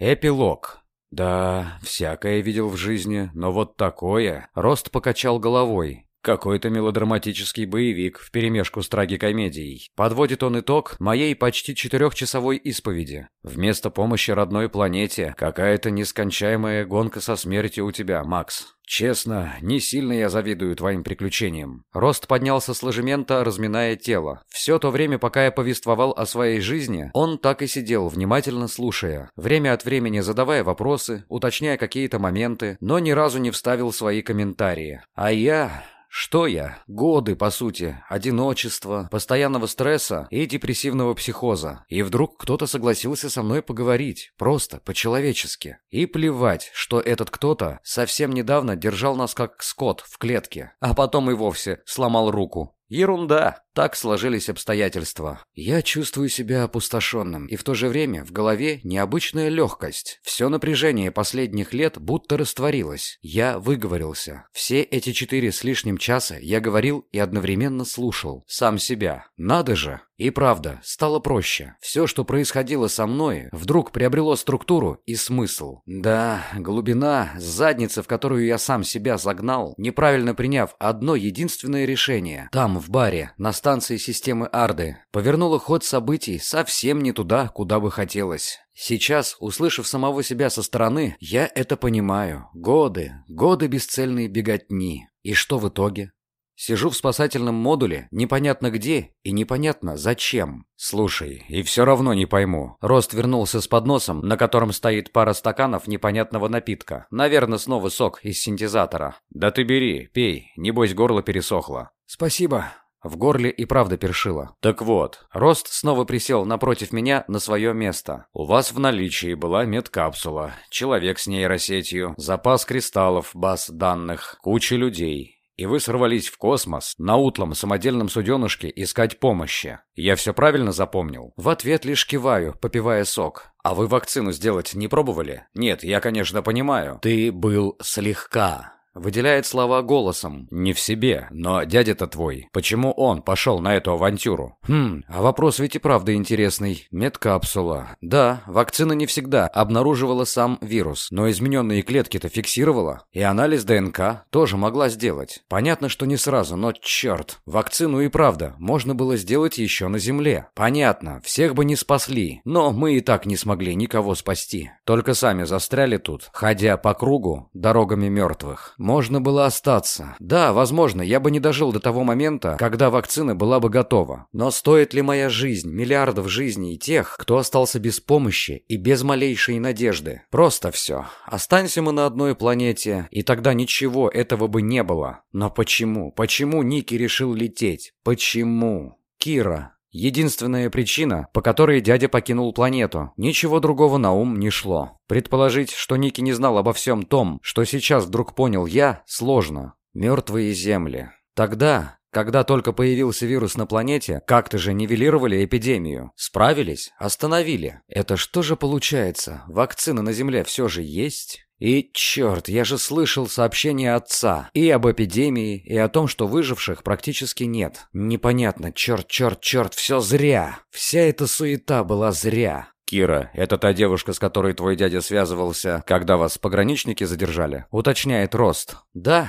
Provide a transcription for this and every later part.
Эпилог. Да, всякое видел в жизни, но вот такое... Рост покачал головой. Какой-то мелодраматический боевик вперемешку с трагикомедией. Подводит он итог моей почти четырехчасовой исповеди. Вместо помощи родной планете какая-то нескончаемая гонка со смертью у тебя, Макс. Честно, не сильно я завидую твоим приключениям. Рост поднялся с ложемента, разминая тело. Все то время, пока я повествовал о своей жизни, он так и сидел, внимательно слушая, время от времени задавая вопросы, уточняя какие-то моменты, но ни разу не вставил свои комментарии. А я... Что я? Годы, по сути, одиночества, постоянного стресса и депрессивного психоза. И вдруг кто-то согласился со мной поговорить, просто, по-человечески. И плевать, что этот кто-то совсем недавно держал нас как скот в клетке, а потом и вовсе сломал руку. Ерунда. Так сложились обстоятельства. Я чувствую себя опустошенным, и в то же время в голове необычная легкость. Все напряжение последних лет будто растворилось. Я выговорился. Все эти четыре с лишним часа я говорил и одновременно слушал. Сам себя. Надо же. И правда, стало проще. Все, что происходило со мной, вдруг приобрело структуру и смысл. Да, глубина, задница, в которую я сам себя загнал, неправильно приняв одно единственное решение. Там, в баре, на станции системы Арды, повернула ход событий совсем не туда, куда бы хотелось. Сейчас, услышав самого себя со стороны, я это понимаю. Годы, годы бесцельной беготни. И что в итоге? Сижу в спасательном модуле, непонятно где и непонятно зачем. Слушай, и все равно не пойму. Рост вернулся с подносом, на котором стоит пара стаканов непонятного напитка. Наверное, снова сок из синтезатора. Да ты бери, пей, небось горло пересохло. Спасибо. В горле и правда першило. Так вот, Рост снова присел напротив меня на свое место. У вас в наличии была медкапсула, человек с нейросетью, запас кристаллов, баз данных, куча людей и вы сорвались в космос на утлом самодельном суденышке искать помощи. Я все правильно запомнил? В ответ лишь киваю, попивая сок. А вы вакцину сделать не пробовали? Нет, я, конечно, понимаю. Ты был слегка Выделяет слова голосом. Не в себе, но дядя-то твой. Почему он пошел на эту авантюру? Хм, а вопрос ведь и правда интересный. Медкапсула. Да, вакцина не всегда обнаруживала сам вирус, но измененные клетки-то фиксировала. И анализ ДНК тоже могла сделать. Понятно, что не сразу, но черт. Вакцину и правда можно было сделать еще на Земле. Понятно, всех бы не спасли, но мы и так не смогли никого спасти. Только сами застряли тут, ходя по кругу дорогами мертвых. Можно было остаться. Да, возможно, я бы не дожил до того момента, когда вакцина была бы готова. Но стоит ли моя жизнь, миллиардов жизней тех, кто остался без помощи и без малейшей надежды? Просто все. Останься мы на одной планете, и тогда ничего этого бы не было. Но почему? Почему Ники решил лететь? Почему? Кира, Единственная причина, по которой дядя покинул планету. Ничего другого на ум не шло. Предположить, что Ники не знал обо всем том, что сейчас вдруг понял я, сложно. Мертвые земли. Тогда, когда только появился вирус на планете, как-то же нивелировали эпидемию. Справились? Остановили. Это что же получается? Вакцина на Земле все же есть? И, черт, я же слышал сообщения отца и об эпидемии, и о том, что выживших практически нет. Непонятно, черт, черт, черт, все зря. Вся эта суета была зря. «Кира, это та девушка, с которой твой дядя связывался, когда вас пограничники задержали?» Уточняет Рост. «Да,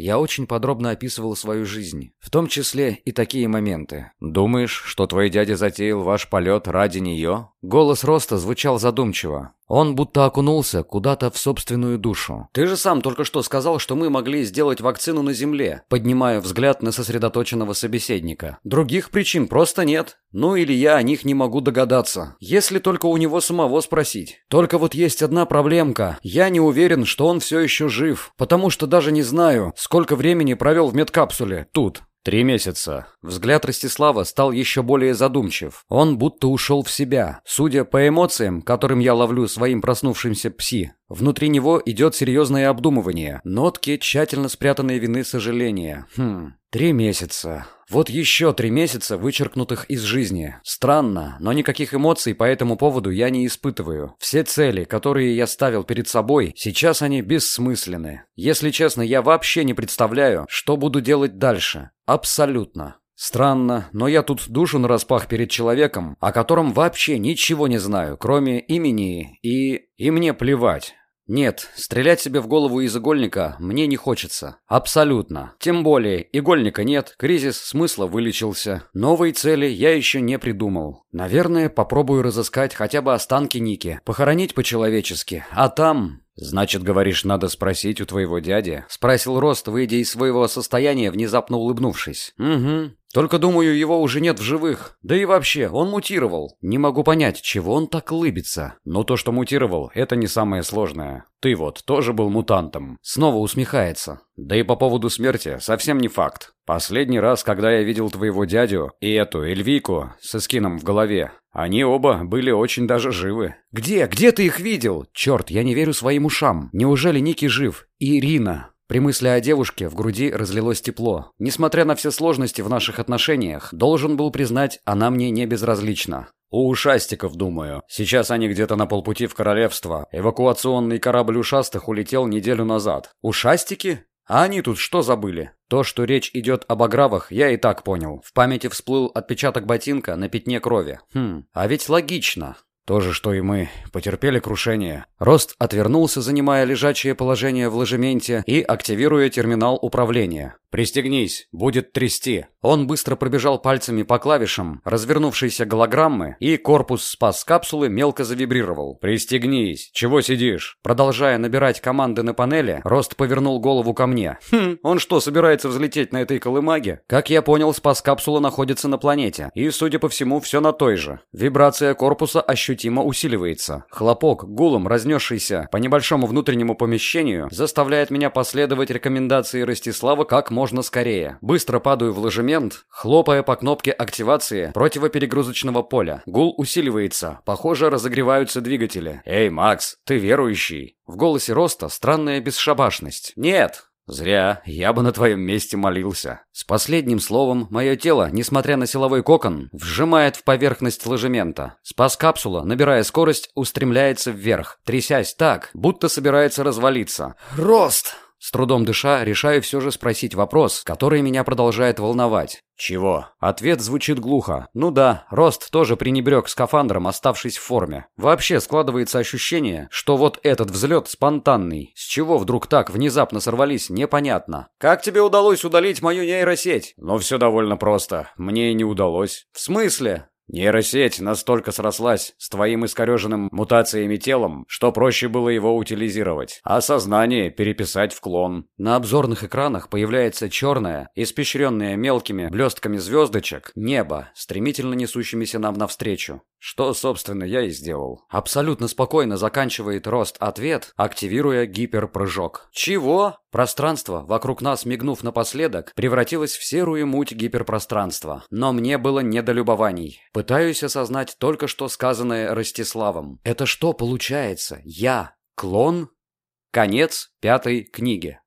я очень подробно описывал свою жизнь, в том числе и такие моменты. Думаешь, что твой дядя затеял ваш полет ради нее? Голос Роста звучал задумчиво. Он будто окунулся куда-то в собственную душу. «Ты же сам только что сказал, что мы могли сделать вакцину на Земле», поднимая взгляд на сосредоточенного собеседника. «Других причин просто нет. Ну или я о них не могу догадаться. Если только у него самого спросить. Только вот есть одна проблемка. Я не уверен, что он все еще жив, потому что даже не знаю, сколько времени провел в медкапсуле тут, Три месяца. Взгляд Ростислава стал еще более задумчив. Он будто ушел в себя. Судя по эмоциям, которым я ловлю своим проснувшимся пси, внутри него идет серьезное обдумывание. Нотки тщательно спрятанной вины сожаления. Хм, три месяца. Вот еще три месяца, вычеркнутых из жизни. Странно, но никаких эмоций по этому поводу я не испытываю. Все цели, которые я ставил перед собой, сейчас они бессмысленны. Если честно, я вообще не представляю, что буду делать дальше. Абсолютно. Странно, но я тут душу нараспах перед человеком, о котором вообще ничего не знаю, кроме имени и... и мне плевать. Нет, стрелять себе в голову из игольника мне не хочется. Абсолютно. Тем более, игольника нет, кризис смысла вылечился. Новые цели я еще не придумал. Наверное, попробую разыскать хотя бы останки Ники, похоронить по-человечески, а там... «Значит, говоришь, надо спросить у твоего дяди?» — спросил Рост, выйдя из своего состояния, внезапно улыбнувшись. «Угу. Только, думаю, его уже нет в живых. Да и вообще, он мутировал. Не могу понять, чего он так лыбится. Но то, что мутировал, это не самое сложное. Ты вот тоже был мутантом. Снова усмехается. Да и по поводу смерти совсем не факт. Последний раз, когда я видел твоего дядю и эту Эльвику с эскином в голове, они оба были очень даже живы. Где? Где ты их видел? Черт, я не верю своим ушам. Неужели Ники жив? Ирина? При мысли о девушке в груди разлилось тепло. Несмотря на все сложности в наших отношениях, должен был признать, она мне не безразлична. У ушастиков, думаю. Сейчас они где-то на полпути в королевство. Эвакуационный корабль ушастых улетел неделю назад. Ушастики? А они тут что забыли? То, что речь идет об агравах, я и так понял. В памяти всплыл отпечаток ботинка на пятне крови. Хм, а ведь логично. То же, что и мы. Потерпели крушение. Рост отвернулся, занимая лежачее положение в ложементе и активируя терминал управления. «Пристегнись, будет трясти». Он быстро пробежал пальцами по клавишам развернувшейся голограммы, и корпус спас-капсулы мелко завибрировал. «Пристегнись! Чего сидишь?» Продолжая набирать команды на панели, Рост повернул голову ко мне. «Хм, он что, собирается взлететь на этой колымаге?» Как я понял, спас-капсула находится на планете, и, судя по всему, все на той же. Вибрация корпуса ощутимо усиливается. Хлопок, гулом разнесшийся по небольшому внутреннему помещению, заставляет меня последовать рекомендации Ростислава как можно скорее. Быстро падаю в ложемент, хлопая по кнопке активации противоперегрузочного поля. Гул усиливается. Похоже, разогреваются двигатели. «Эй, Макс, ты верующий?» В голосе Роста странная бесшабашность. «Нет, «Зря. Я бы на твоем месте молился». С последним словом мое тело, несмотря на силовой кокон, вжимает в поверхность ложемента. Спас-капсула, набирая скорость, устремляется вверх, трясясь так, будто собирается развалиться. «Рост!» С трудом дыша, решаю все же спросить вопрос, который меня продолжает волновать. «Чего?» Ответ звучит глухо. «Ну да, Рост тоже пренебрег скафандром, оставшись в форме. Вообще складывается ощущение, что вот этот взлет спонтанный. С чего вдруг так внезапно сорвались, непонятно. Как тебе удалось удалить мою нейросеть?» «Ну все довольно просто. Мне и не удалось». «В смысле?» Нейросеть настолько срослась с твоим искореженным мутациями телом, что проще было его утилизировать, а сознание переписать в клон. На обзорных экранах появляется черное, испещренное мелкими блестками звездочек, небо, стремительно несущимися нам навстречу. Что, собственно, я и сделал. Абсолютно спокойно заканчивает рост ответ, активируя гиперпрыжок. Чего? Пространство, вокруг нас мигнув напоследок, превратилось в серую муть гиперпространства. Но мне было не до любований. Пытаюсь осознать только что сказанное Ростиславом. Это что получается? Я клон? Конец пятой книги.